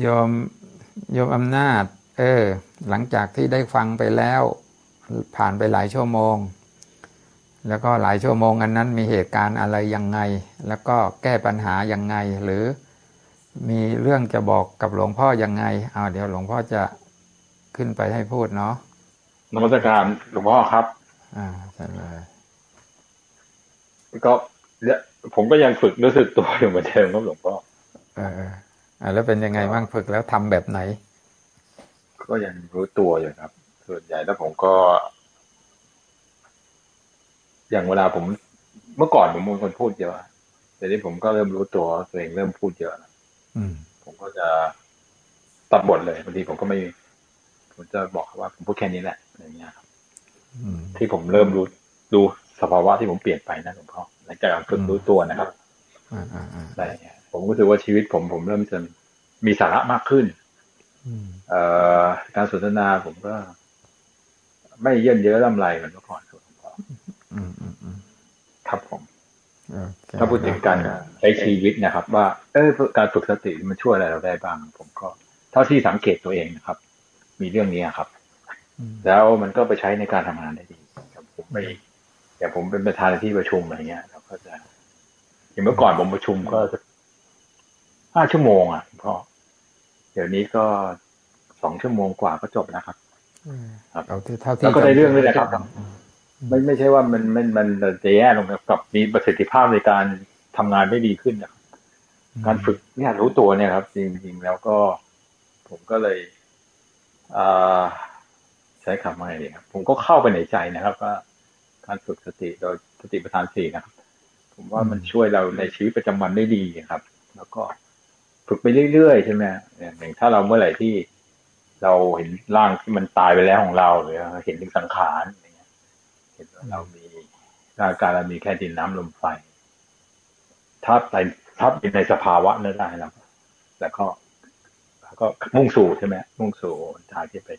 โยมโยมอำนาจ เออ หลังจากที่ได้ฟังไปแล้ว ผ่านไปหลายชั่วโมง แล้วก็หลายชั่วโมงอันนั้นมีเหตุการณ์อะไรยังไง แล้วก็แก้ปัญหายังไง หรือมีเรื่องจะบอกกับหลวงพ่อยังไงเอาเดี๋ยวหลวงพ่อจะขึ้นไปให้พูดเนาะนมัสการหลวงพ่อครับ อ่าใช่เลยก็เนี่ยผมก็ยังฝึกรู้สึกตัวอยู่เหมือนเดิมครับหลวงพ่อเออเอออ่าแล้วเป็นยังไงบ้างฝึกแล้วทำแบบไหน ก็ยังรู้ตัวอยู่ครับ ส่วนใหญ่แล้วผมก็ อย่างเวลาผมเมื่อก่อนผมเป็นคนพูดเยอะแต่นี้ผมก็เริ่มรู้ตัวว่าตัวเองเริ่มพูดเยอะแล้วอืม ผมก็จะตัดบทเลยบางทีผมก็ไม่ ผมจะบอกเขาว่าผมพูดแค่นี้แหละอย่างเงี้ยครับอืมที่ผมเริ่มรู้ดูสภาวะที่ผมเปลี่ยนไปนะหลวงพ่อหลังจากการฝึกรู้ตัวนะครับอ่าอ่าอ่าอะไรเงี้ย ผมรู้สึกว่าชีวิตผมผมเริ่มจะมีสาระมากขึ้นอืมเอ่อการสนทนาผมก็ ไม่เยินเยอะลำไรเหมือนเมื่อก่อนครับหลวงพ่ออืมอืมอืมครับผมโอเคถ้าพูดถึงการใช้ชีวิตนะครับ ว่า เออการฝึกสติมันช่วยอะไรเราได้บ้าง ผมก็ เท่าที่สังเกตตัวเองนะครับ มีเรื่องนี้ครับอืมแล้วมันก็ไปใช้ในการทำงานได้ดีครับผมไปอย่างผมเป็นประธานในที่ประชุมอะไรเงี้ยเราก็จะอย่างเมื่อก่อนผมประชุมก็จะ ห้าชั่วโมงอะพ่อเดี๋ยวนี้ก็สองชั่วโมงกว่าก็จบแล้วครับครับเอาที่เท่าที่แล้วก็ได้เรื่องด้วยนะครับอืมไม่ไม่ใช่ว่ามันมันมันจะแย่ลงนะกับมีประสิทธิภาพในการทำงานได้ดีขึ้นนะครับการฝึกเนี่ยรู้ตัวเนี่ยครับ จริงๆแล้วก็ ผมก็เลยอ่าใช้คำว่าไงดีครับ ผมก็เข้าไปในใจนะครับ ว่าการฝึกสติโดยสติปัฏฐานสี่นะครับ ผมว่ามันช่วยเราในชีวิตประจำวันได้ดีครับ แล้วก็ ฝึกไปเรื่อยๆใช่ไหมอย่างถ้าเราเมื่อไหร่ที่เราเห็นร่างที่มันตายไปแล้วของเราหรือเห็นถึงสังขารอย่างเงี้ยเห็นว่าเรามีร่างกายเรามีแค่ดินน้ำลมไฟถ้าไปถ้าเป็นในสภาวะนั้นได้แล้วแล้วก็แล้วก็มุ่งสู่ใช่ไหมมุ่งสู่ทางที่เป็น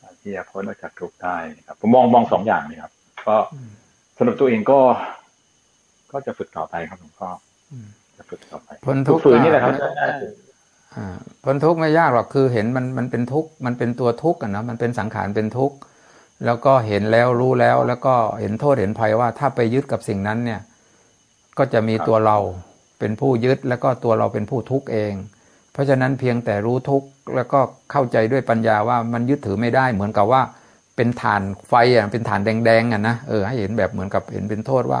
ทางที่จะพ้นออกจากทุกข์ได้นะครับ ผมมองมองสองอย่างนี่ครับ ก็สำหรับตัวเองก็ ก็จะฝึกต่อไปครับหลวงพ่ออืมจะ ฝึกต่อไปพ้นทุกข์ฝึกฝืนนี่แหละครับอ่าพ้นทุกข์ไม่ยากหรอกคือเห็นมันมันเป็นทุกข์มันเป็นตัวทุกข์อะนะมันเป็นสังขารเป็นทุกข์แล้วก็เห็นแล้วรู้แล้ว แล้วก็เห็นโทษเห็นภัยว่าถ้าไปยึดกับสิ่งนั้นเนี่ย ก็จะมีตัวเราเป็นผู้ยึดแล้วก็ตัวเราเป็นผู้ทุกข์เอง เพราะฉะนั้นเพียงแต่รู้ทุกข์แล้วก็เข้าใจด้วยปัญญาว่ามันยึดถือไม่ได้เหมือนกับว่าเป็นฐานไฟอะเป็นฐานแดงๆอะนะเออให้เห็นแบบเหมือนกับเห็นเป็นโทษว่า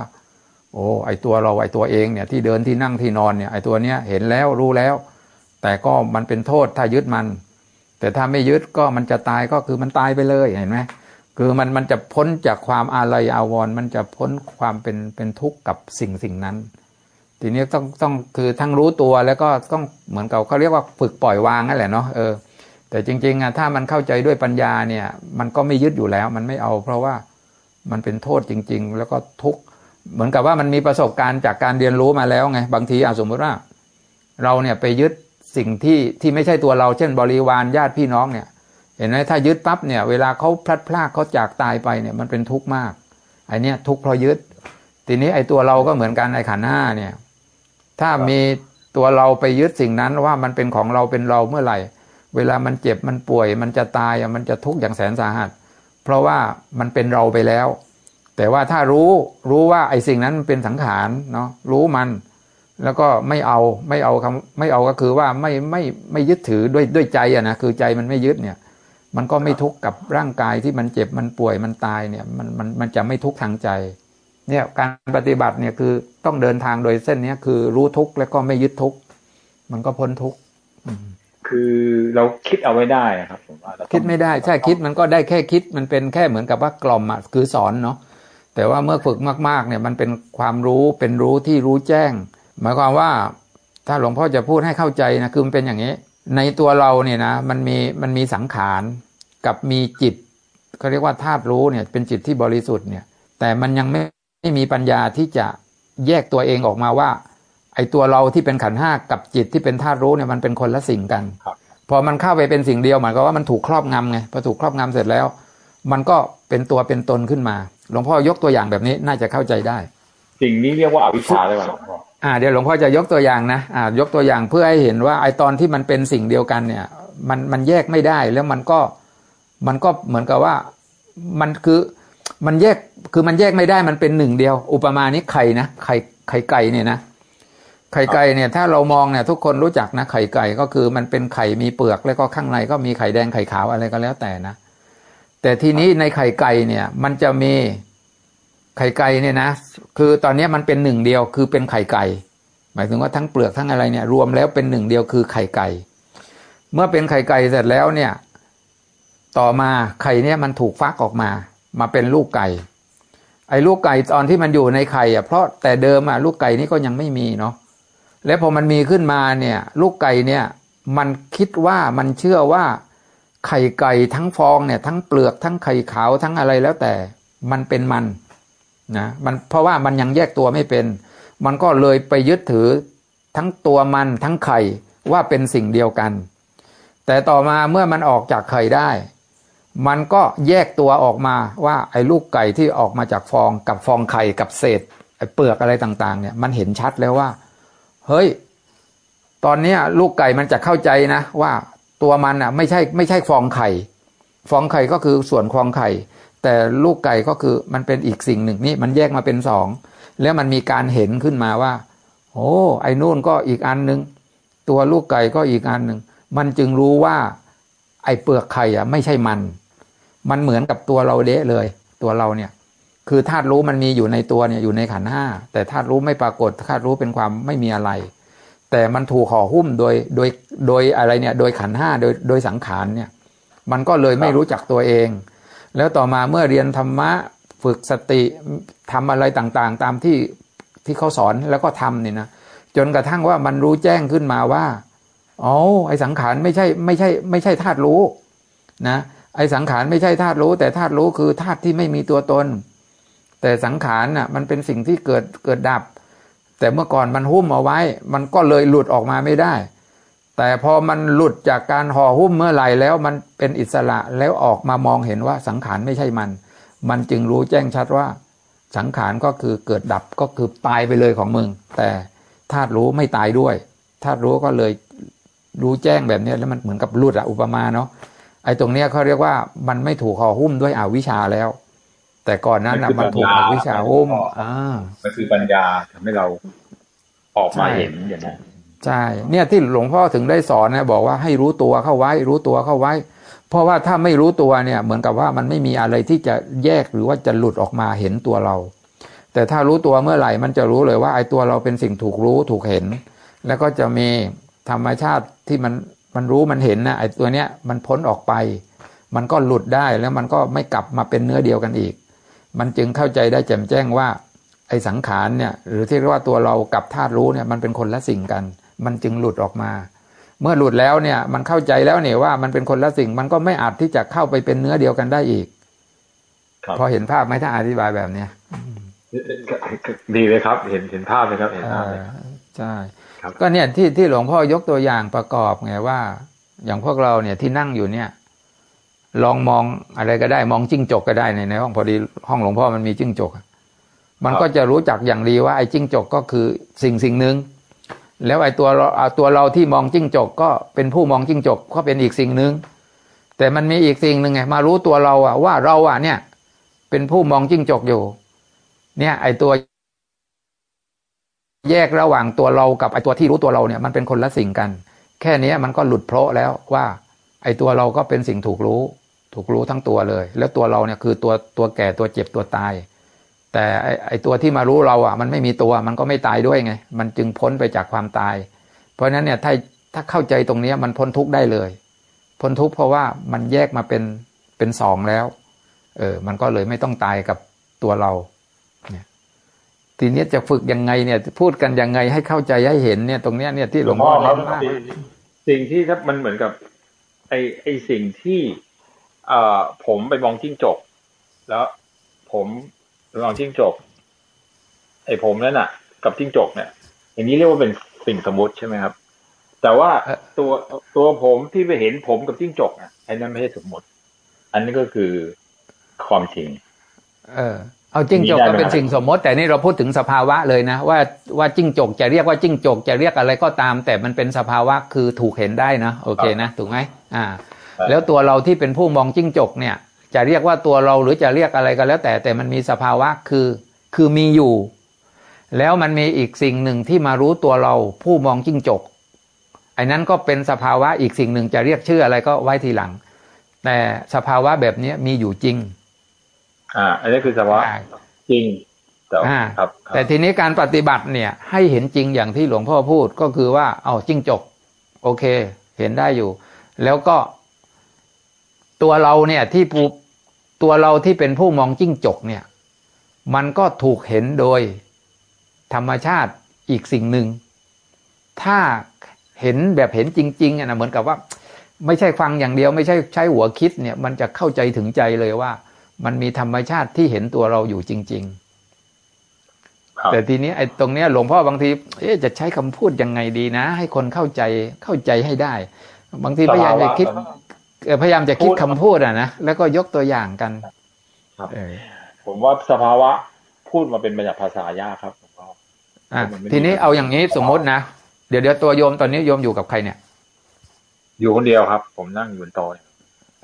โอ้ไอตัวเราไอตัวเองเนี่ยที่เดินที่นั่งที่นอนเนี่ยไอตัวเนี้ยเห็นแล้วรู้แล้ว แต่ก็มันเป็นโทษถ้ายึดมัน แต่ถ้าไม่ยึดก็มันจะตายก็คือมันตายไปเลยเห็นไหมคือมันมันจะพ้นจากความอาลัยอาวรณ์มันจะพ้นความเป็นเป็นทุกข์กับสิ่งสิ่งนั้น ทีนี้ต้องต้องคือทั้งรู้ตัวแล้วก็ต้องเหมือนกับเขาเรียกว่าฝึกปล่อยวางนั่นแหละเนาะเออแต่จริงๆอะถ้ามันเข้าใจด้วยปัญญาเนี่ย มันก็ไม่ยึดอยู่แล้ว มันไม่เอา เพราะว่ามันเป็นโทษจริง ๆ แล้วก็ทุกข์ เหมือนกับว่ามันมีประสบการณ์จากการเรียนรู้มาแล้วไงบางทีอะสมมติว่า เราเนี่ยไปยึดสิ่งที่ที่ไม่ใช่ตัวเรา เช่น บริวารญาติพี่น้องเนี่ย เห็นไหมถ้ายึดปั๊บเนี่ยเวลาเขาพลัดพรากเขาจากตายไปเนี่ยมันเป็นทุกข์มากไอเนี้ยทุกข์เพราะยึด ทีนี้ไอตัวเราก็เหมือนกันไอขันห้าเนี่ย ถ้ามีตัวเราไปยึดสิ่งนั้นว่ามันเป็นของเราเป็นเราเมื่อไหร่ เวลามันเจ็บมันป่วย มันจะตายมันจะทุกข์อย่างแสนสาหัส เพราะว่ามันเป็นเราไปแล้ว แต่ว่าถ้ารู้รู้ว่าไอ้สิ่งนั้นมันเป็นสังขารเนาะรู้มัน แล้วก็ไม่เอาไม่เอาคำไม่เอาก็คือว่าไม่ไม่ไม่ยึดถือด้วยด้วยใจอะนะคือใจมันไม่ยึดเนี่ย มันก็ไม่ทุกข์กับร่างกายที่มันเจ็บมันป่วยมันตายเนี่ย มันมันมันจะไม่ทุกข์ทางใจ เนี่ยการปฏิบัติเนี่ยคือต้องเดินทางโดยเส้นเนี้ยคือรู้ทุกข์แล้วก็ไม่ยึดทุกข์มันก็พ้นทุกข์คือเราคิดเอาไว้ได้ครับผมว่าคิดไม่ได้ใช่คิดมันก็ได้แค่คิดมันเป็นแค่เหมือนกับว่ากล่อมอะคือสอนเนาะ แต่ว่าเมื่อฝึกมาก ๆ เนี่ยมันเป็นความรู้เป็นรู้ที่รู้แจ้ง หมายความว่าถ้าหลวงพ่อจะพูดให้เข้าใจนะคือมันเป็นอย่างนี้ ในตัวเราเนี่ยนะมันมีมันมีสังขารกับมีจิตเขาเรียกว่าธาตุรู้เนี่ยเป็นจิตที่บริสุทธิ์เนี่ย แต่มันยังไม่ไม่มีปัญญาที่จะแยกตัวเองออกมาว่า ไอ้ตัวเราที่เป็นขันธ์ห้ากับจิตที่เป็นธาตุรู้เนี่ยมันเป็นคนละสิ่งกันครับพอมันเข้าไปเป็นสิ่งเดียวหมายความว่ามันถูกครอบงำไงพอถูกครอบงำเสร็จแล้ว มันก็เป็นตัวเป็นตนขึ้นมาหลวงพ่อยกตัวอย่างแบบนี้น่าจะเข้าใจได้ สิ่งนี้เรียกว่าอวิชชาได้ป่ะหลวงพ่ออ่าเดี๋ยวหลวงพ่อจะยกตัวอย่างนะอ่ายกตัวอย่างเพื่อให้เห็นว่าไอตอนที่มันเป็นสิ่งเดียวกันเนี่ย มันมันแยกไม่ได้แล้วมันก็มันก็เหมือนกับว่ามันคือมันแยกคือมันแยกไม่ได้มันเป็นหนึ่งเดียว อุปมานี้ไข่นะไข่ไข่ไก่เนี่ยนะไข่ไก่เนี่ยถ้าเรามองเนี่ยทุกคนรู้จักนะไข่ไก่ก็คือมันเป็นไข่มีเปลือกแล้วก็ข้างในก็มีไข่แดงไข่ขาวอะไรก็แล้วแต่นะ แต่ทีนี้ในไข่ไก่เนี่ยมันจะมีไข่ไก่เนี่ยนะ คือตอนนี้มันเป็นหนึ่งเดียวคือเป็นไข่ไก่ หมายถึงว่าทั้งเปลือกทั้งอะไรเนี่ยรวมแล้วเป็นหนึ่งเดียวคือไข่ไก่ เมื่อเป็นไข่ไก่เสร็จแล้วเนี่ย ต่อมาไข่เนี่ยมันถูกฟักออกมา มาเป็นลูกไก่ ไอ้ลูกไก่ตอนที่มันอยู่ในไข่อะเพราะแต่เดิมอะลูกไก่นี้ก็ยังไม่มีเนาะแล้วพอมันมีขึ้นมาเนี่ย ลูกไก่เนี่ย มันคิดว่ามันเชื่อว่า ไข่ไก่ทั้งฟองเนี่ยทั้งเปลือกทั้งไข่ขาวทั้งอะไรแล้วแต่มันเป็นมันนะมันเพราะว่ามันยังแยกตัวไม่เป็น มันก็เลยไปยึดถือทั้งตัวมันทั้งไข่ว่าเป็นสิ่งเดียวกัน แต่ต่อมาเมื่อมันออกจากไข่ได้ มันก็แยกตัวออกมาว่าไอ้ลูกไก่ที่ออกมาจากฟองกับฟองไข่กับเศษไอ้เปลือกอะไรต่างๆ เนี่ยมันเห็นชัดแล้วว่า เฮ้ย ตอนนี้ลูกไก่มันจะเข้าใจนะว่า ตัวมันอะไม่ใช่ไม่ใช่ฟองไข่ ฟองไข่ก็คือส่วนฟองไข่ แต่ลูกไก่ก็คือมันเป็นอีกสิ่งหนึ่งนี่มันแยกมาเป็นสองแล้วมันมีการเห็นขึ้นมาว่า โอ้ไอ้นู่นก็อีกอันหนึ่งตัวลูกไก่ก็อีกอันหนึ่งมันจึงรู้ว่า ไอ้เปลือกไข่อะ ไม่ใช่มัน มันเหมือนกับตัวเราเดะเลย ตัวเราเนี่ย คือธาตุรู้มันมีอยู่ในตัวเนี่ยอยู่ในขันห้าแต่ธาตุรู้ไม่ปรากฏธาตุรู้เป็นความไม่มีอะไร แต่มันถูกห่อหุ้มโดยโดยโดยอะไรเนี่ยโดยขันห้าโดยโดยสังขารเนี่ย มันก็เลยไม่รู้จักตัวเอง แล้วต่อมาเมื่อเรียนธรรมะฝึกสติทำอะไรต่างๆ ตามที่ที่เขาสอนแล้วก็ทำเนี่ยนะจนกระทั่งว่ามันรู้แจ้งขึ้นมาว่าอ๋อไอสังขารไม่ใช่ไม่ใช่ไม่ใช่ธาตุรู้นะไอสังขารไม่ใช่ธาตุรู้ แต่ธาตุรู้คือธาตุที่ไม่มีตัวตน แต่สังขารน่ะมันเป็นสิ่งที่เกิดเกิดดับ แต่เมื่อก่อนมันหุ้มเอาไว้ มันก็เลยหลุดออกมาไม่ได้ แต่พอมันหลุดจากการห่อหุ้มเมื่อไหร่แล้วมันเป็นอิสระแล้วออกมามองเห็นว่าสังขารไม่ใช่มัน มันจึงรู้แจ้งชัดว่า สังขารก็คือเกิดดับก็คือตายไปเลยของมึง แต่ธาตุรู้ไม่ตายด้วยธาตุรู้ก็เลยรู้แจ้งแบบนี้แล้วมันเหมือนกับหลุดอะอุปมาเนาะไอ้ตรงเนี้ยเขาเรียกว่ามันไม่ถูกห่อหุ้มด้วยอวิชชาแล้ว แต่ก่อนนั้นนะมันถูกอวิชชาหุ้มอ่ามันคือปัญญาทำให้เราออกมาเห็นอย่างนั้นใช่เนี่ยที่หลวงพ่อถึงได้สอนนะบอกว่าให้รู้ตัวเข้าไว้ รู้ตัวเข้าไว้ เพราะว่าถ้าไม่รู้ตัวเนี่ย เหมือนกับว่ามันไม่มีอะไรที่จะแยกหรือว่าจะหลุดออกมาเห็นตัวเรา แต่ถ้ารู้ตัวเมื่อไหร่มันจะรู้เลยว่าไอ้ตัวเราเป็นสิ่งถูกรู้ถูกเห็น แล้วก็จะมีธรรมชาติที่มันมันรู้มันเห็นนะไอ้ตัวเนี้ยมันพ้นออกไป มันก็หลุดได้แล้วมันก็ไม่กลับมาเป็นเนื้อเดียวกันอีก มันจึงเข้าใจได้แจ่มแจ้งว่า ไอ้สังขารเนี่ยหรือที่เรียกว่าตัวเรากับธาตุรู้เนี่ยมันเป็นคนละสิ่งกัน มันจึงหลุดออกมา เมื่อหลุดแล้วเนี่ยมันเข้าใจแล้วเนี่ยว่ามันเป็นคนละสิ่ง มันก็ไม่อาจที่จะเข้าไปเป็นเนื้อเดียวกันได้อีกพอเห็นภาพไหมถ้าอธิบายแบบเนี้ยดีเลยครับ เห็นเห็นภาพเลยครับเห็นภาพเลยใช่ก็เนี่ยที่ที่หลวงพ่อยกตัวอย่างประกอบไงว่า อย่างพวกเราเนี่ยที่นั่งอยู่เนี่ย ลองมองอะไรก็ได้มองจิ้งจกก็ได้ในในห้องพอดีห้องหลวงพ่อมันมีจิ้งจก มันก็จะรู้จักอย่างดีว่าไอ้จิ้งจกก็คือสิ่งสิ่งหนึ่งแล้วไอ้ตัวเราตัวเราที่มองจิ้งจกก็เป็นผู้มองจิ้งจกก็เป็นอีกสิ่งหนึ่งแต่มันมีอีกสิ่งหนึ่งไงมารู้ตัวเราอะว่าเราอะเนี่ย เป็นผู้มองจิ้งจกอยู่ เนี่ย ไอ้ตัว แยกระหว่างตัวเรากับไอ้ตัวที่รู้ตัวเราเนี่ย มันเป็นคนละสิ่งกัน แค่นี้มันก็หลุดโพะแล้วว่า ไอ้ตัวเราก็เป็นสิ่งถูกรู้ ถูกรู้ทั้งตัวเลย แล้วตัวเราเนี่ยคือตัวตัวแก่ตัวเจ็บตัวตาย แต่ไอไอตัวที่มารู้เราอะ มันไม่มีตัวมันก็ไม่ตายด้วยไง มันจึงพ้นไปจากความตาย เพราะฉะนั้นเนี่ยถ้าถ้าเข้าใจตรงนี้มันพ้นทุกข์ได้เลย พ้นทุกข์เพราะว่ามันแยกมาเป็นเป็นสองแล้ว เออ มันก็เลยไม่ต้องตายกับตัวเราเนี่ยทีนี้จะฝึกยังไงเนี่ย พูดกันยังไงให้เข้าใจให้เห็นเนี่ยตรงเนี้ยเนี่ยที่หลวงพ่อครับสิ่งที่ครับมันเหมือนกับ ไอไอสิ่งที่ เอ่อผมไปมองจิ้งจก แล้วผมลองจิ้งจก ไอ้ผมนั่นน่ะ กับจิ้งจกเนี่ย อย่างนี้เรียกว่าเป็นสิ่งสมมติใช่ไหมครับ แต่ว่าตัวตัวผมที่ไปเห็นผมกับจิ้งจกอะไอ้นั่นไม่ใช่สมมติ อันนี้ก็คือความจริง เออเอาจิ้งจกก็เป็นสิ่งสมมติ แต่นี่เราพูดถึงสภาวะเลยนะ ว่าว่าจิ้งจกจะเรียกว่าจิ้งจกจะเรียกอะไรก็ตาม แต่มันเป็นสภาวะคือถูกเห็นได้นะโอเคนะถูกไหมอ่า แล้วตัวเราที่เป็นผู้มองจิ้งจกเนี่ย จะเรียกว่าตัวเราหรือจะเรียกอะไรก็แล้ว แต่แต่มันมีสภาวะคือคือมีอยู่ แล้วมันมีอีกสิ่งหนึ่งที่มารู้ตัวเราผู้มองจิ้งจกไอ้นั้นก็เป็นสภาวะอีกสิ่งหนึ่งจะเรียกชื่ออะไรก็ไว้ทีหลัง แต่สภาวะแบบนี้มีอยู่จริง อ่า อันนี้คือสภาวะจริงแต่อ่าครับ แต่ทีนี้การปฏิบัติเนี่ย ให้เห็นจริงอย่างที่หลวงพ่อพูดก็คือว่า เอาจิ้งจก โอเค เห็นได้อยู่ แล้วก็ ตัวเราเนี่ยที่ปูตัวเราที่เป็นผู้มองจิ้งจกเนี่ย มันก็ถูกเห็นโดยธรรมชาติอีกสิ่งหนึ่ง ถ้าเห็นแบบเห็นจริงๆอะนะเหมือนกับว่า ไม่ใช่ฟังอย่างเดียว ไม่ใช่ใช้หัวคิดเนี่ย มันจะเข้าใจถึงใจเลยว่า มันมีธรรมชาติที่เห็นตัวเราอยู่จริงๆครับแต่ทีนี้ไอ้ตรงเนี้ยหลวงพ่อบางทีเอ๊ะจะใช้คำพูดยังไงดีนะ ให้คนเข้าใจเข้าใจให้ได้ บางทีพยายามจะคิดเอ่อ พยายามจะคิดคำพูดอะนะแล้วก็ยกตัวอย่างกัน ครับเออผมว่าสภาวะพูดมาเป็นบัญญัติภาษายากครับผมว่าอะมันไม่ทีนี้เอาอย่างนี้สมมตินะเดี๋ยวเดี๋ยวตัวโยมตอนนี้โยมอยู่กับใครเนี่ย อยู่คนเดียวครับ ผมนั่งอยู่บนโต๊ะเนี่ย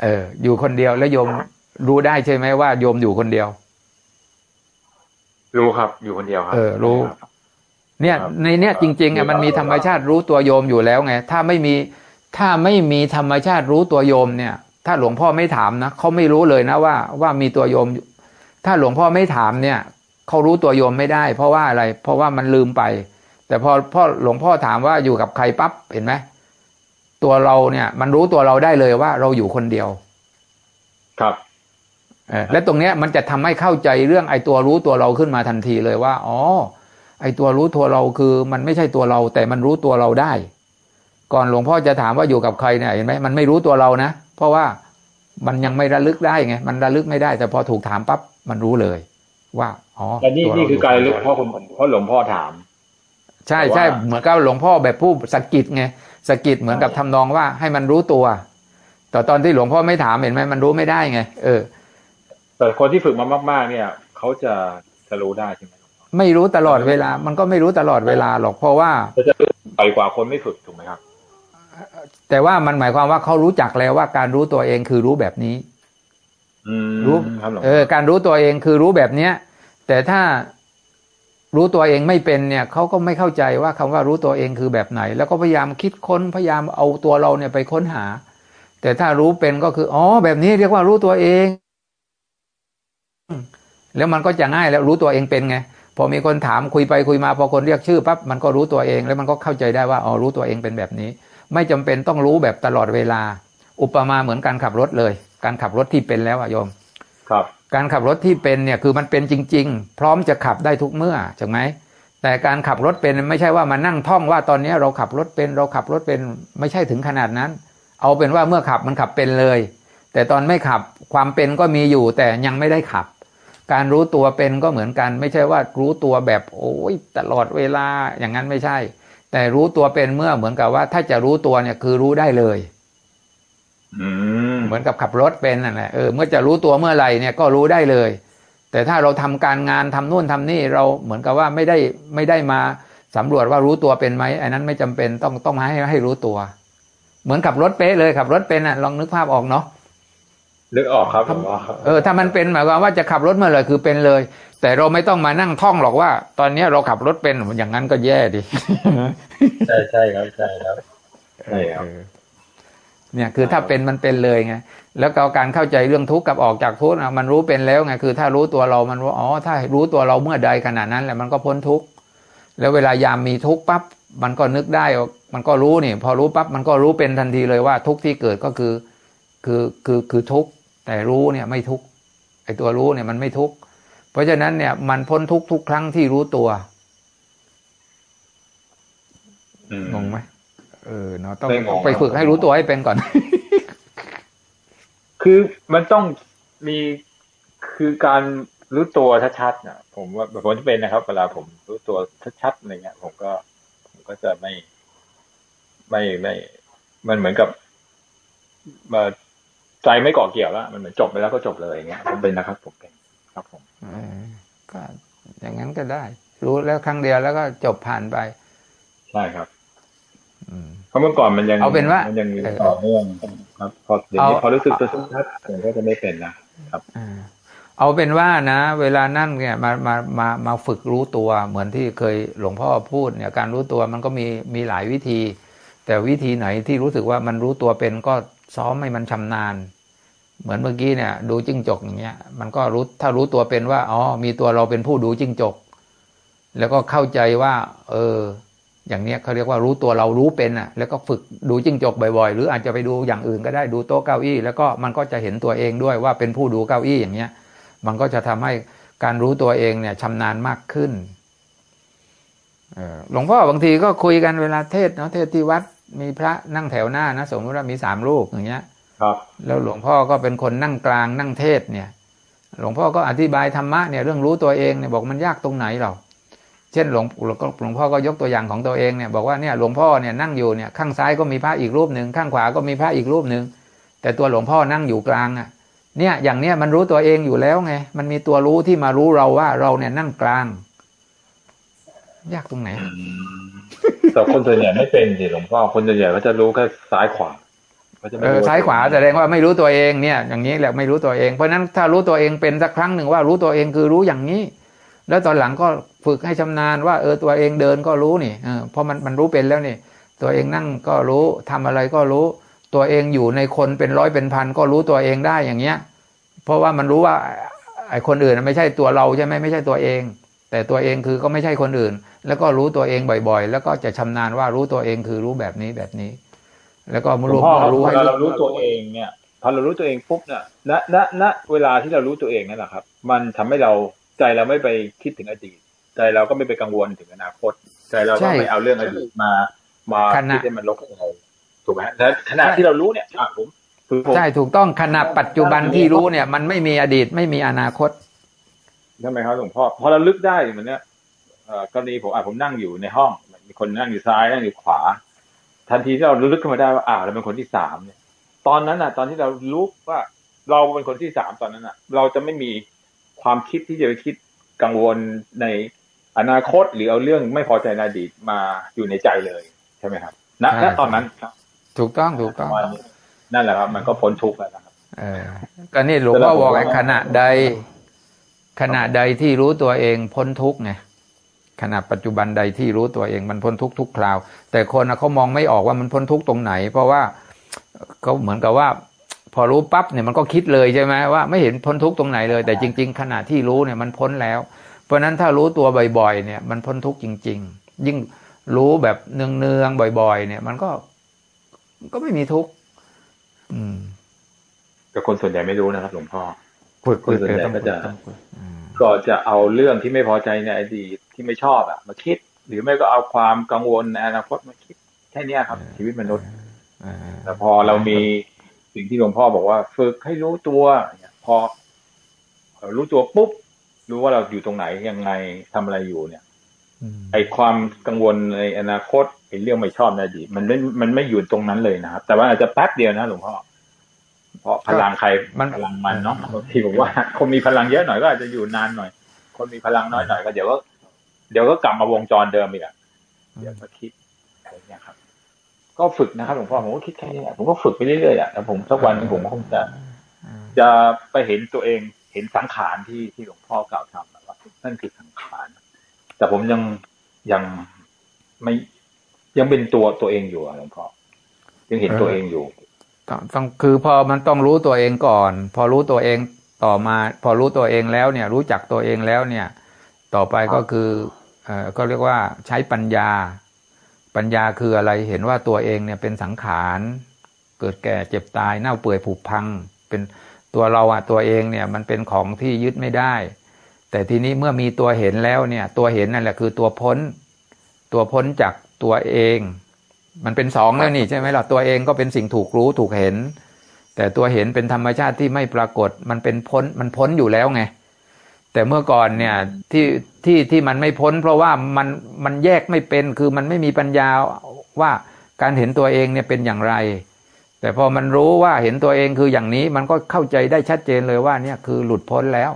เออ อยู่คนเดียวแล้วโยมรู้ได้ใช่ไหมว่าโยมอยู่คนเดียว รู้ครับ อยู่คนเดียวครับ เออ รู้ เนี่ยครับในเนี้ยจริงๆอะมันมีธรรมชาติรู้ตัวโยมอยู่แล้วไงถ้าไม่มี ถ้าไม่มีธรรมชาติรู้ตัวโยมเนี่ย ถ้าหลวงพ่อไม่ถามนะเขาไม่รู้เลยนะว่าว่ามีตัวโยมอยู่ถ้าหลวงพ่อไม่ถามเนี่ยเขารู้ตัวโยมไม่ได้ เพราะว่าอะไร เพราะว่ามันลืมไป แต่พอพ่อหลวงพ่อถามว่าอยู่กับใครปั๊บเห็นไหมตัวเราเนี่ย มันรู้ตัวเราได้เลยว่าเราอยู่คนเดียว ครับเออและตรงเนี้ยมันจะทำให้เข้าใจเรื่องไอ้ตัวรู้ตัวเราขึ้นมาทันทีเลยว่า อ๋อ ไอ้ตัวรู้ตัวเราคือ มันไม่ใช่ตัวเรา แต่มันรู้ตัวเราได้ ก่อนหลวงพ่อจะถามว่าอยู่กับใครเนี่ยเห็นไหมมันไม่รู้ตัวเรานะ เพราะว่ามันยังไม่ระลึกได้ไงมันระลึกไม่ได้ แต่พอถูกถามปั๊บมันรู้เลย ว่าอ๋อแต่นี่ตัวเนี่คือการลึกยู่เพราะคุณเพราะหลวงพ่อถาม ใช่แต่ว่าใช่เหมือนกับหลวงพ่อแบบผู้สะกิดไงสะกิดเหมือนกับทำนองว่าให้มันรู้ตัว แต่ตอนที่หลวงพ่อไม่ถามเห็นไหมมันรู้ไม่ได้ไง เออ แต่คนที่ฝึกมามาก ๆ เนี่ยเขาจะจะรู้ได้ใช่ไหมไม่รู้ตลอดเวลา มันก็ไม่รู้ตลอดเวลาหรอกเพราะว่าเขาจะไปกว่าคนไม่ฝึกถูกไหมครับ แต่ว่ามันหมายความว่าเขารู้จักแล้วว่าการรู้ตัวเองคือรู้แบบนี้อืมรู้ครับหลวงเออ การรู้ตัวเองคือรู้แบบเนี้ย แต่ถ้ารู้ตัวเองไม่เป็นเนี่ยเขาก็ไม่เข้าใจว่าคำว่ารู้ตัวเองคือแบบไหน แล้วก็พยายามคิดค้นพยายามเอาตัวเราเนี่ยไปค้นหา แต่ถ้ารู้เป็นก็คืออ๋อแบบนี้เรียกว่ารู้ตัวเอง แล้วมันก็จะง่ายแล้วรู้ตัวเองเป็นไงพอมีคนถามคุยไปคุยมาพอคนเรียกชื่อปั๊บมันก็รู้ตัวเอง แล้วมันก็เข้าใจได้ว่าอ๋อรู้ตัวเองเป็นแบบนี้ ไม่จำเป็นต้องรู้แบบตลอดเวลา อุปมาเหมือนการขับรถเลย การขับรถที่เป็นแล้วอะโยม ครับ การขับรถที่เป็นเนี่ยคือมันเป็นจริง ๆ พร้อมจะขับได้ทุกเมื่อใช่ไหมแต่การขับรถเป็นไม่ใช่ว่ามานั่งท่องว่าตอนนี้เราขับรถเป็นเราขับรถเป็นไม่ใช่ถึงขนาดนั้น เอาเป็นว่าเมื่อขับมันขับเป็นเลย แต่ตอนไม่ขับความเป็นก็มีอยู่แต่ยังไม่ได้ขับ การรู้ตัวเป็นก็เหมือนกัน ไม่ใช่ว่ารู้ตัวแบบโอ้ยตลอดเวลาอย่างนั้นไม่ใช่ แต่รู้ตัวเป็นเมื่อเหมือนกับว่า ถ้าจะรู้ตัวเนี่ยคือรู้ได้เลยอืมเหมือนกับขับรถเป็นนั่นแหละเออเมื่อจะรู้ตัวเมื่อไหร่เนี่ยก็รู้ได้เลย แต่ถ้าเราทำการงานทำนู่นทำนี่เราเหมือนกับว่าไม่ได้ไม่ได้มาสำรวจว่ารู้ตัวเป็นไหมอันนั้นไม่จำเป็นต้องต้องให้ให้รู้ตัว เหมือนขับรถเป๊ะเลยขับรถเป็นอะลองนึกภาพออกเนาะ นึกออกครับหลวงพ่อเออถ้ามันเป็นหมายความว่าจะขับรถเมื่อไหร่คือเป็นเลย แต่เราไม่ต้องมานั่งท่องหรอกว่า ตอนนี้เราขับรถเป็นอย่างนั้นก็แย่ดิใช่ใช่ครับใช่ครับใช่ครับเออเนี่ยคือถ้าเป็นมันเป็นเลยไงแล้วก็การเข้าใจเรื่องทุกข์กับออกจากทุกข์นะมันรู้เป็นแล้วไงคือ ถ้ารู้ตัวเรามันรู้อ๋อถ้ารู้ตัวเราเมื่อใดขนาดนั้นแหละมันก็พ้นทุกข์แล้วเวลายามมีทุกข์ปั๊บมันก็นึกได้ว่ามันก็รู้นี่ พอรู้ปั๊บมันก็รู้เป็นทันทีเลยว่าทุกข์ที่เกิดก็คือ คือคือคือทุกข์ แต่รู้เนี่ยไม่ทุกข์ไอตัวรู้เนี่ยมันไม่ทุกข์เพราะฉะนั้นเนี่ยมันพ้นทุกข์ทุกครั้งที่รู้ตัวอืมงงไหมเออเนาะต้องไม่งงต้องไปฝึกให้รู้ตัวให้เป็นก่อน คือมันต้องมีคือการรู้ตัวชัดๆนะผมว่าผมจะเป็นนะครับ เวลาผมรู้ตัวชัดๆอะไรเงี้ย ผมก็ ผมก็จะไม่ ไม่ไม่ มันเหมือนกับมา ใจไม่เกาะเกี่ยวแล้ว มันเหมือนจบไปแล้วก็จบเลยอย่างเงี้ยผมเป็นนะครับผมเป็นครับผมเออก็อย่างนั้นก็ได้ รู้แล้วครั้งเดียวแล้วก็จบผ่านไปใช่ครับอืมเพราะเมื่อก่อนมันยังเอาเป็นว่ามันยังมีเออต่อเนื่องครับพอเดี๋ยวนี้เอาพอรู้สึกตัวชัดผมก็จะไม่เป็นนะอ่าเอาเป็นว่านะ เวลานั่นเนี่ยมามามามาฝึกรู้ตัว เหมือนที่เคยหลวงพ่อพูดเนี่ยการรู้ตัวมันก็มีมีหลายวิธี แต่วิธีไหนที่รู้สึกว่ามันรู้ตัวเป็นก็ ซ้อมให้มันชำนาญ เหมือนเมื่อกี้เนี่ย ดูจิ้งจกอย่างเงี้ย มันก็รู้ถ้ารู้ตัวเป็นว่าอ๋อมีตัวเราเป็นผู้ดูจิ้งจก แล้วก็เข้าใจว่า เออ อย่างเนี้ยเขาเรียกว่ารู้ตัวเรารู้เป็นอะ แล้วก็ฝึกดูจิ้งจกบ่อยๆ หรืออาจจะไปดูอย่างอื่นก็ได้ดูโต๊ะเก้าอี้ แล้วก็มันก็จะเห็นตัวเองด้วยว่าเป็นผู้ดูเก้าอี้อย่างเงี้ย มันก็จะทำให้การรู้ตัวเองเนี่ยชำนาญมากขึ้นหลวงพ่อบางทีก็คุยกันเวลาเทศน์เนาะเทศที่วัด มีพระนั่งแถวหน้านะสมมติว่ามีสามรูปอย่างเงี้ย ครับ แล้วหลวงพ่อก็เป็นคนนั่งกลางนั่งเทศน์เนี่ย หลวงพ่อก็อธิบายธรรมะเนี่ยเรื่องรู้ตัวเองเนี่ยบอกมันยากตรงไหนเราเช่นหลวงหลวงหลวงพ่อก็ยกตัวอย่างของตัวเองเนี่ยบอกว่าเนี่ยหลวงพ่อเนี่ยนั่งอยู่เนี่ยข้างซ้ายก็มีพระอีกรูปหนึ่งข้างขวาก็มีพระอีกรูปหนึ่งแต่ตัวหลวงพ่อนั่งอยู่กลางอะเนี่ยอย่างเนี้ยมันรู้ตัวเองอยู่แล้วไงมันมีตัวรู้ที่มารู้เราว่าเราเนี่ยนั่งกลาง ยากตรงไหน แต่คนส่วนใหญ่ไม่เป็นสิหลวงพ่อคนส่วนใหญ่ก็จะรู้แค่ซ้ายขวาเขาจะไม่เออรู้ซ้ายขวาแสดงว่าไม่รู้ตัวเองเนี่ย อย่างนี้แหละไม่รู้ตัวเองเพราะฉะนั้นถ้ารู้ตัวเองเป็นสักครั้งหนึ่งว่ารู้ตัวเองคือรู้อย่างนี้ แล้วตอนหลังก็ฝึกให้ชำนาญว่าเออตัวเองเดินก็รู้นี่เออเพราะมันมันรู้เป็นแล้วนี่ตัวเองนั่งก็รู้ทำอะไรก็รู้ ตัวเองอยู่ในคนเป็นร้อยเป็นพันก็รู้ตัวเองได้อย่างเงี้ย เพราะว่ามันรู้ว่าไอ้คนอื่นน่ะไม่ใช่ตัวเราใช่ไหมไม่ใช่ตัวเอง แต่ตัวเองคือก็ไม่ใช่คนอื่น แล้วก็รู้ตัวเองบ่อย ๆ แล้วก็จะชำนาญว่ารู้ตัวเองคือรู้แบบนี้แบบนี้ แล้วก็หลรู้วงพ่อครับรู้พอให้เรารู้ตัวเองเนี่ยพอเรารู้ตัวเองปุ๊บเนี่ยณณณเวลาที่เรารู้ตัวเองนั่นแหละครับ มันทำให้เราใจเราไม่ไปคิดถึงอดีต ใจเราก็ไม่ไปกังวลถึงอนาคต ใจเราก็ไม่เอาเรื่องอดีตมา มาคิดให้มันลบเราถูกไหมแล้วขณะที่เรารู้เนี่ยอะผมคือผมใช่ถูกต้องขณะปัจจุบันที่รู้เนี่ย มันไม่มีอดีตไม่มีอนาคต ใช่ไหมครับหลวงพ่อพอเราลึกได้เหมือนเนี้ยเอ่อกรณีผมอะผมนั่งอยู่ในห้อง มีคนนั่งอยู่ซ้ายนั่งอยู่ขวา ทันทีที่เราลึกขึ้นมาได้ว่าอ่าเราเป็นคนที่สามเนี่ย ตอนนั้นอะ ตอนที่เรารู้ว่าเราเป็นคนที่สามตอนนั้นอะ เราจะไม่มีความคิดที่จะไปคิดกังวลในอนาคตหรือเอาเรื่องไม่พอใจในอดีตมาอยู่ในใจเลยใช่ไหมครับณใช่ณตอนนั้นครับ ถูกต้องถูกต้องว่านั่นแหละครับ มันก็พ้นทุกข์แล้วนะครับ เออก็นี่หลวงพ่อบอกไอ้ขณะใด ขณะใดที่รู้ตัวเองพ้นทุกไงขณะปัจจุบันใดที่รู้ตัวเองมันพ้นทุกทุกคราว แต่คนน่ะเขามองไม่ออกว่ามันพ้นทุกตรงไหน เพราะว่าเขาเหมือนกับว่า พอรู้ปั๊บเนี่ยมันก็คิดเลยใช่ไหมว่าไม่เห็นพ้นทุกตรงไหนเลย แต่จริง ๆ ขณะที่รู้เนี่ยมันพ้นแล้ว เพราะฉะนั้นถ้ารู้ตัวบ่อยๆเนี่ย มันพ้นทุกจริง ๆ ยิ่งรู้แบบเนืองๆบ่อย ๆ เนี่ย มันก็ก็ไม่มีทุกข์อืมแต่คนส่วนใหญ่ไม่รู้นะครับ หลวงพ่อ ฝึกคนส่วนใหญ่ต้องก็จะต้องฝึกอืมก็จะเอาเรื่องที่ไม่พอใจในอดีตที่ไม่ชอบอะมาคิด หรือไม่ก็เอาความกังวลในอนาคตมาคิดแค่เนี้ยครับ ชีวิตมนุษย์อ่าแต่พอเรามีสิ่งที่หลวงพ่อบอกว่า ฝึกให้รู้ตัวเนี่ยพอเรารู้ตัวปุ๊บรู้ว่าเราอยู่ตรงไหนยังไงทำอะไรอยู่เนี่ยอืมไอความกังวลในอนาคตไอเรื่องไม่ชอบในอดีตมันไม่มันไม่อยู่ตรงนั้นเลยนะครับแต่ว่าอาจจะแป๊บเดียวนะหลวงพ่อเพ ราะพลังใครมันพลังมันเนาะบางทีผมว่า คนมีพลังเยอะหน่อยก็อาจจะอยู่นานหน่อย คนมีพลังน้อยหน่อยก็เดี๋ยวก็เดี๋ยวก็กลับมาวงจรเดิมอีกอะเดี๋ยวก็คิดอะไรเงี้ยครับ ก็ฝึกนะครับหลวงพ่อผมก็คิดแค่นี้แหละผมก็ฝึกไปเรื่อยๆอะแล้วผมสักวันหนึงผมก็คงจะอ่าจะไปเห็นตัวเองเห็นสังขารที่ที่หลวงพ่อกล่าวทำอะว่านั่นคือสังขาร แต่ผมยังยังไม่ยังเป็นตัวตัวเองอยู่อะหลวงพ่อยังเห็นตัวเองอยู่ ต้องต้องคือพอมันต้องรู้ตัวเองก่อน พอรู้ตัวเองต่อมา พอรู้ตัวเองแล้วเนี่ย รู้จักตัวเองแล้วเนี่ย ต่อไปก็คือเอ่อก็เรียกว่าใช้ปัญญา ปัญญาคืออะไรเห็นว่าตัวเองเนี่ยเป็นสังขารเกิดแก่เจ็บตายเน่าเปื่อยผุพัง เป็นตัวเราอะตัวเองเนี่ย มันเป็นของที่ยึดไม่ได้ แต่ทีนี้เมื่อมีตัวเห็นแล้วเนี่ย ตัวเห็นนั่นแหละคือตัวพ้น ตัวพ้นจากตัวเอง มันเป็นสองแล้วนี่ใช่ไหมล่ะตัวเองก็เป็นสิ่งถูกรู้ถูกเห็น แต่ตัวเห็นเป็นธรรมชาติที่ไม่ปรากฏมันเป็นพ้นมันพ้นอยู่แล้วไงแต่เมื่อก่อนเนี่ยที่ที่ที่มันไม่พ้น เพราะว่ามันมันแยกไม่เป็นคือมันไม่มีปัญญาว่าการเห็นตัวเองเนี่ยเป็นอย่างไร แต่พอมันรู้ว่าเห็นตัวเองคืออย่างนี้มันก็เข้าใจได้ชัดเจนเลยว่าเนี่ยคือหลุดพ้นแล้ว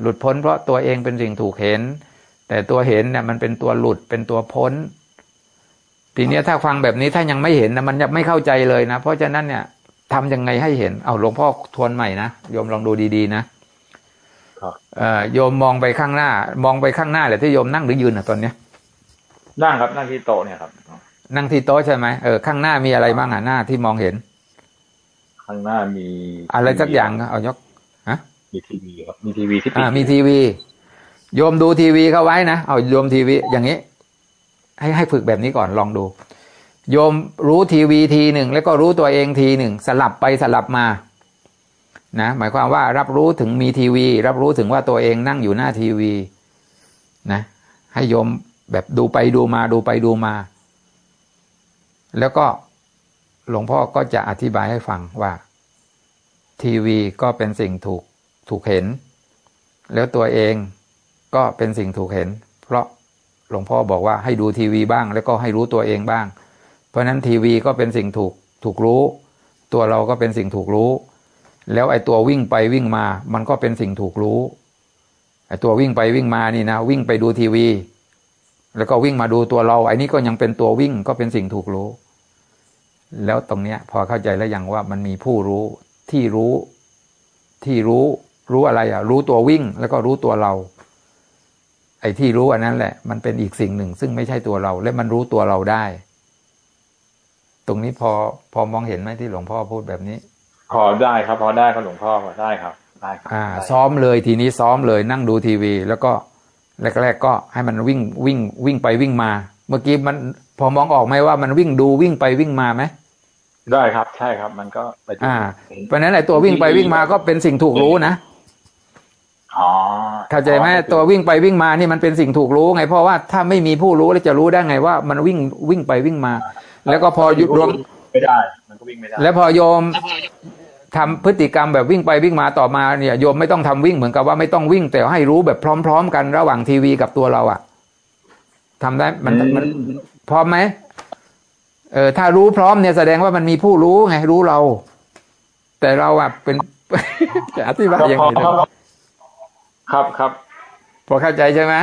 หลุดพ้นเพราะตัวเองเป็นสิ่งถูกเห็น แต่ตัวเห็นเนี่ยมันเป็นตัวหลุดเป็นตัวพ้น ทีเนี้ยถ้าฟังแบบนี้ถ้ายังไม่เห็นนะมันจะไม่เข้าใจเลยนะ เพราะฉะนั้นเนี่ยทำยังไงให้เห็น เอาหลวงพ่อทวนใหม่นะโยมลองดูดีๆนะโยมมองไปข้างหน้า มองไปข้างหน้าเลยที่โยมนั่งหรือยืนอะตอนเนี้ยนั่งครับนั่งที่โต๊ะเนี่ยครับ นั่งที่โต๊ะใช่ไหมเออข้างหน้ามีอะไรบ้างอะหน้าที่มองเห็น ข้างหน้ามี อะไรสักอย่างเอายกฮะมีทีวีครับมีทีวีที่อ่ามีทีวี โยมดูทีวีเข้าไว้นะเอาโยมทีวีอย่างนี้ ให้ให้ฝึกแบบนี้ก่อนลองดู โยมรู้ทีวีทีหนึ่งแล้วก็รู้ตัวเองทีหนึ่งสลับไปสลับมานะหมายความว่ารับรู้ถึงมีทีวี รับรู้ถึงว่าตัวเองนั่งอยู่หน้าทีวีนะให้โยมแบบดูไปดูมาดูไปดูมา แล้วก็หลวงพ่อก็จะอธิบายให้ฟังว่า ทีวีก็เป็นสิ่งถูกถูกเห็น แล้วตัวเองก็เป็นสิ่งถูกเห็น เพราะ หลวงพ่อบอกว่าให้ดูทีวีบ้าง แล้วก็ให้รู้ตัวเองบ้าง เพราะนั้นทีวีก็เป็นสิ่งถูกถูกรู้ ตัวเราก็เป็นสิ่งถูกรู้ แล้วไอ้ตัววิ่งไปวิ่งมา มันก็เป็นสิ่งถูกรู้ไอ้ตัววิ่งไปวิ่งมานี่นะวิ่งไปดูทีวี แล้วก็วิ่งมาดูตัวเราไอ้นี้ก็ยังเป็นตัววิ่งก็เป็นสิ่งถูกรู้ แล้วตรงเนี้ยพอเข้าใจแล้วยังว่ามันมีผู้รู้ที่รู้ที่รู้รู้อะไรอะ รู้ตัววิ่งแล้วก็รู้ตัวเรา ไอ้ที่รู้อันนั้นแหละ มันเป็นอีกสิ่งหนึ่ง ซึ่งไม่ใช่ตัวเรา และมันรู้ตัวเราได้ ตรงนี้พอพอมองเห็นไหมที่หลวงพ่อพูดแบบนี้ พอได้ครับ พอได้ครับหลวงพ่อพอได้ครับได้ครับอ่า ซ้อมเลยทีนี้ซ้อมเลยนั่งดูทีวี แล้วก็แรกๆก็ให้มันวิ่งวิ่งวิ่งไปวิ่งมา เมื่อกี้มันพอมองออกไหมว่ามันวิ่งดูวิ่งไปวิ่งมาไหมได้ครับ ใช่ครับ มันก็ไปดูอ่าเพราะฉะนั้นไอ้ตัววิ่งไปวิ่งมาก็เป็นสิ่งถูกรู้นะอ๋อ เข้าใจไหมตัววิ่งไปวิ่งมานี่มันเป็นสิ่งถูกรู้ไงเพราะว่าถ้าไม่มีผู้รู้แล้วจะรู้ได้ไงว่า มันวิ่งวิ่งไปวิ่งมา แล้วก็พอหยุดรวมไม่ได้ มันก็วิ่งไม่ได้ แล้วพอโยมทำพฤติกรรมแบบวิ่งไปวิ่งมาต่อมาเนี่ยโยมไม่ต้องทำวิ่งเหมือนกับว่าไม่ต้องวิ่งแต่ให้รู้แบบพร้อม ๆ กันระหว่างทีวีกับตัวเราอะทำได้มันมันพร้อมไหมเออถ้ารู้พร้อมเนี่ยแสดงว่ามันมีผู้รู้ไงรู้เรา แต่เราอะเป็นจะอธิบายยังไงดี ครับครับพอเข้าใจใช่ไหม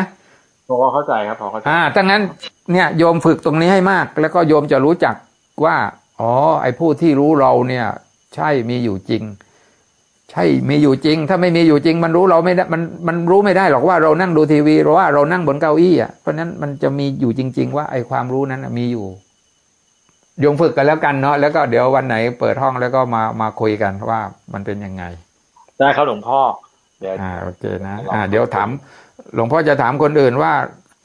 พอเข้าใจครับพอเข้าใจอ่าดังนั้นเนี่ยโยมฝึกตรงนี้ให้มาก แล้วก็โยมจะรู้จักว่า อ๋อ ไอ้ผู้ที่รู้เราเนี่ย ใช่มีอยู่จริง ใช่มีอยู่จริง ถ้าไม่มีอยู่จริง มันรู้เราไม่ได้มันมันรู้ไม่ได้หรอกว่าเรานั่งดูทีวีหรือว่าเรานั่งบนเก้าอี้อะเพราะฉะนั้นมันจะมีอยู่จริง ๆ ว่าไอ้ความรู้นั้นน่ะมีอยู่โยมฝึกกันแล้วกันเนาะแล้วก็เดี๋ยววันไหนเปิดห้องแล้วก็มามาคุยกันว่ามันเป็นยังไง ได้ครับหลวงพ่อเดี๋ยว อ่าโอเคนะอ่าเดี๋ยวถามหลวงพ่อจะถามคนอื่นว่า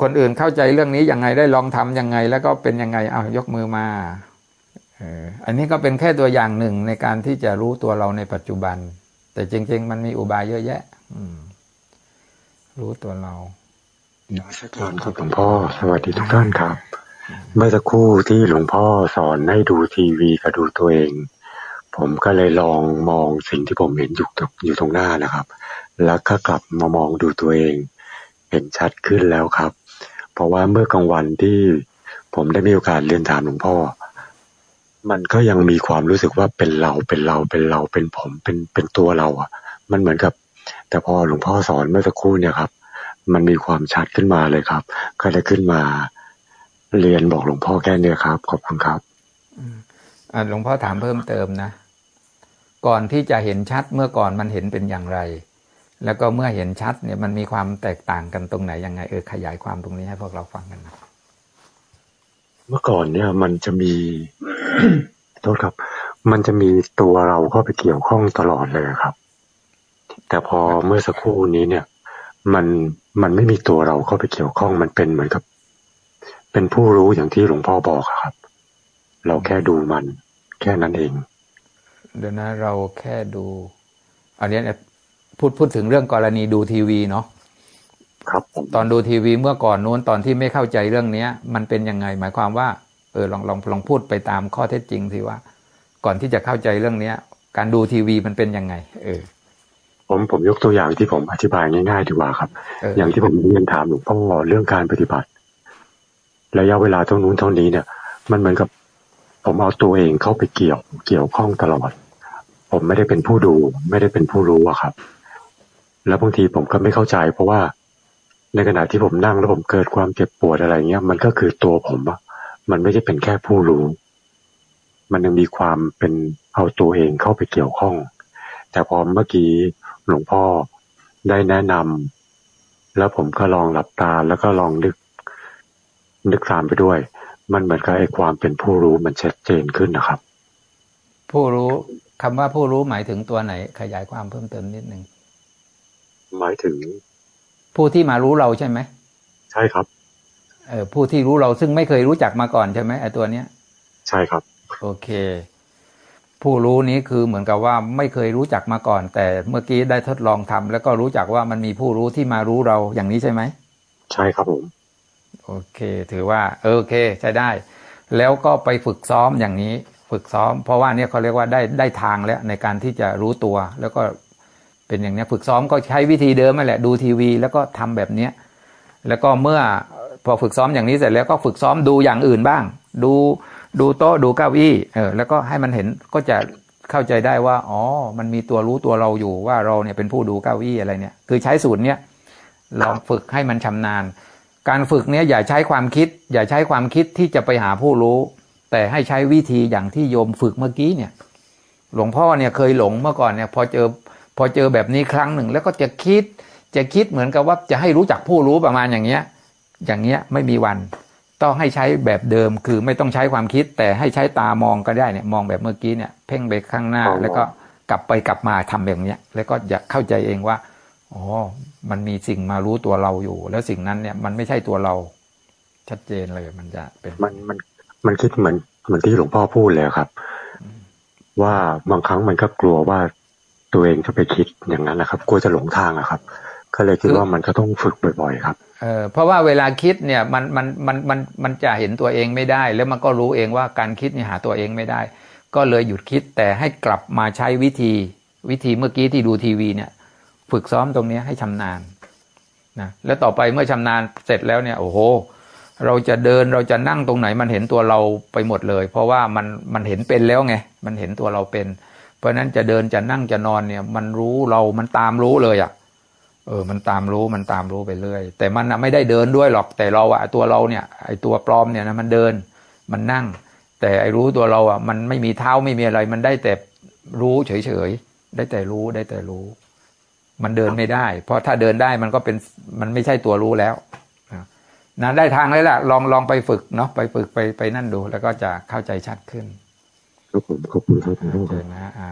คนอื่นเข้าใจเรื่องนี้ยังไงได้ลองทำยังไง แล้วก็เป็นยังไงเอายกมือมาเอออันนี้ก็เป็นแค่ตัวอย่างหนึ่งในการที่จะรู้ตัวเราในปัจจุบัน แต่จริง ๆ มันมีอุบายเยอะแยะ อืม รู้ตัวเรานมัสการครับหลวงพ่อสวัสดีทุกท่านครับ เมื่อสักครู่ที่หลวงพ่อสอนให้ดูทีวีกับดูตัวเอง ผมก็เลยลองมองสิ่งที่ผมเห็นอยู่ตรงอยู่ตรงหน้านะครับ แล้วก็กลับมามองดูตัวเอง เห็นชัดขึ้นแล้วครับ เพราะว่าเมื่อกลางวันที่ผมได้มีโอกาสเรียนถามหลวงพ่อ มันก็ยังมีความรู้สึกว่าเป็นเราเป็นเราเป็นเราเป็นผมเป็นเป็นตัวเราอะ มันเหมือนกับ แต่พอหลวงพ่อสอนเมื่อสักครู่เนี่ยครับ มันมีความชัดขึ้นมาเลยครับ ก็เลยขึ้นมาเรียนบอกหลวงพ่อแค่เนี้ยครับ ขอบคุณครับอ่าหลวงพ่อถามเพิ่มเติมนะ ก่อนที่จะเห็นชัดเมื่อก่อนมันเห็นเป็นอย่างไร แล้วก็เมื่อเห็นชัดเนี่ยมันมีความแตกต่างกันตรงไหนยังไงเออขยายความตรงนี้ให้พวกเราฟังกันนะเมื่อก่อนเนี่ยมันจะมีโทษครับ มันจะมีตัวเราเข้าไปเกี่ยวข้องตลอดเลยครับ แต่พอเมื่อสักครู่นี้เนี่ย มันมันไม่มีตัวเราเข้าไปเกี่ยวข้องมันเป็นเหมือนกับ เป็นผู้รู้อย่างที่หลวงพ่อบอกอะครับ เราแค่ดูมัน แค่นั้นเอง เดี๋ยวนะเราแค่ดูอันเนี้ยเนี่ยพูดพูดถึงเรื่องกรณีดูทีวีเนาะครับผมตอนดูทีวีเมื่อก่อนนู้นตอนที่ไม่เข้าใจเรื่องเนี้ย มันเป็นยังไงหมายความว่าเออลองลองลองพูดไปตามข้อเท็จจริงสิว่า ก่อนที่จะเข้าใจเรื่องเนี้ย การดูทีวีมันเป็นยังไง เออ ผมผมยกตัวอย่างที่ผมอธิบายง่ายๆดีกว่าครับเอออย่างที่ผมเรียนถามหลวงพ่อเรื่องการปฏิบัติ ระยะเวลาเท่านู้นเท่านี้เนี่ย มันเหมือนกับ ผมเอาตัวเองเข้าไปเกี่ยวเกี่ยวข้องตลอด ผมไม่ได้เป็นผู้ดู ไม่ได้เป็นผู้รู้อะครับ แล้วบางทีผมก็ไม่เข้าใจ เพราะว่าในขณะที่ผมนั่งแล้วผมเกิดความเจ็บปวดอะไรเงี้ย มันก็คือตัวผมอะมันไม่ใช่เป็นแค่ผู้รู้ มันยังมีความเป็นเอาตัวเองเข้าไปเกี่ยวข้อง แต่พอเมื่อกี้หลวงพ่อได้แนะนำแล้วผมก็ลองหลับตาแล้วก็ลองนึก นึกตามไปด้วย มันเหมือนกับไอ้ความเป็นผู้รู้มันชัดเจนขึ้นนะครับ ผู้รู้ คำว่าผู้รู้หมายถึงตัวไหน ขยายความเพิ่มเติมนิดหนึ่งหมายถึง ผู้ที่มารู้เราใช่ไหมใช่ครับเออผู้ที่รู้เราซึ่งไม่เคยรู้จักมาก่อนใช่ไหมไอ้ตัวเนี้ย ใช่ครับ โอเค ผู้รู้นี้คือเหมือนกับว่าไม่เคยรู้จักมาก่อน แต่เมื่อกี้ได้ทดลองทำแล้วก็รู้จักว่ามันมีผู้รู้ที่มารู้เราอย่างนี้ใช่ไหมใช่ครับผมโอเค ถือว่าเออโอเค ใช้ได้ แล้วก็ไปฝึกซ้อมอย่างนี้ ฝึกซ้อม เพราะว่าเนี่ยเขาเรียกว่าได้ได้ทางแล้วในการที่จะรู้ตัว แล้วก็เป็นอย่างเนี้ยฝึกซ้อมก็ใช้วิธีเดิมนั่นแหละดูทีวี แล้วก็ทำแบบเนี้ยแล้วก็เมื่อพอฝึกซ้อมอย่างนี้เสร็จแล้วก็ฝึกซ้อมดูอย่างอื่นบ้าง ดูดูโต๊ะดูเก้าอี้เออแล้วก็ให้มันเห็นก็จะเข้าใจได้ว่าอ๋อ มันมีตัวรู้ตัวเราอยู่ว่าเราเนี่ยเป็นผู้ดูเก้าอี้อะไรเนี่ย คือใช้สูตรเนี้ยลองฝึกให้มันชำนาญ การฝึกเนี้ยอย่าใช้ความคิด อย่าใช้ความคิดที่จะไปหาผู้รู้ แต่ให้ใช้วิธีอย่างที่โยมฝึกเมื่อกี้เนี่ย หลวงพ่อเนี่ยเคยหลงเมื่อก่อนเนี่ย พอเจอพอเจอแบบนี้ครั้งหนึ่ง แล้วก็จะคิดจะคิดเหมือนกับว่าจะให้รู้จักผู้รู้ประมาณอย่างเงี้ย อย่างเงี้ยไม่มีวัน ต้องให้ใช้แบบเดิมคือไม่ต้องใช้ความคิด แต่ให้ใช้ตามองก็ได้เนี่ย มองแบบเมื่อกี้เนี่ย เพ่งไปข้างหน้าอ๋อแล้วก็กลับไปกลับมาทำแบบเนี้ย แล้วก็จะเข้าใจเองว่าอ๋อมันมีสิ่งมารู้ตัวเราอยู่ แล้วสิ่งนั้นเนี่ยมันไม่ใช่ตัวเราชัดเจนเลยมันจะเป็นมันมัน มันคิดเหมือนเหมือนที่หลวงพ่อพูดเลยครับ ว่าบางครั้งมันก็กลัวว่าตัวเองจะไปคิดอย่างนั้นนะครับ กลัวจะหลงทางอะครับ ก็เลยคิดว่ามันก็ต้องฝึกบ่อยๆครับเออเพราะว่าเวลาคิดเนี่ยมันมันมันมันมันจะเห็นตัวเองไม่ได้ แล้วมันก็รู้เองว่าการคิดเนี่ยหาตัวเองไม่ได้ ก็เลยหยุดคิดแต่ให้กลับมาใช้วิธีวิธีเมื่อกี้ที่ดูทีวีเนี่ย ฝึกซ้อมตรงเนี้ยให้ชำนาญนะแล้วต่อไปเมื่อชำนาญเสร็จแล้วเนี่ยโอ้โห เราจะเดินเราจะนั่งตรงไหน มันเห็นตัวเราไปหมดเลย เพราะว่ามันมันเห็นเป็นแล้วไงมันเห็นตัวเราเป็น เพราะนั้นจะเดินจะนั่งจะนอนเนี่ย มันรู้เรามันตามรู้เลยอะ่ะเออ มันตามรู้ มันตามรู้ไปเรื่อย แต่มันไม่ได้เดินด้วยหรอก แต่เราอะตัวเราเนี่ย ไอตัวปลอมเนี่ยนะมันเดิน มันนั่ง แต่ไอรู้ตัวเราอะมันไม่มีเท้าไม่มีอะไร มันได้แต่รู้เฉยๆ ได้แต่รู้ ได้แต่รู้ มันเดินไม่ได้ เพราะถ้าเดินได้มันก็เป็น มันไม่ใช่ตัวรู้แล้ว นะนะได้ทางเลยล่ะ ลองลองไปฝึกเนาะไปฝึกไปไปนั่นดู แล้วก็จะเข้าใจชัดขึ้นครับผมขอบคุณครับหลวงพ่อคเดิรับนนะอ่า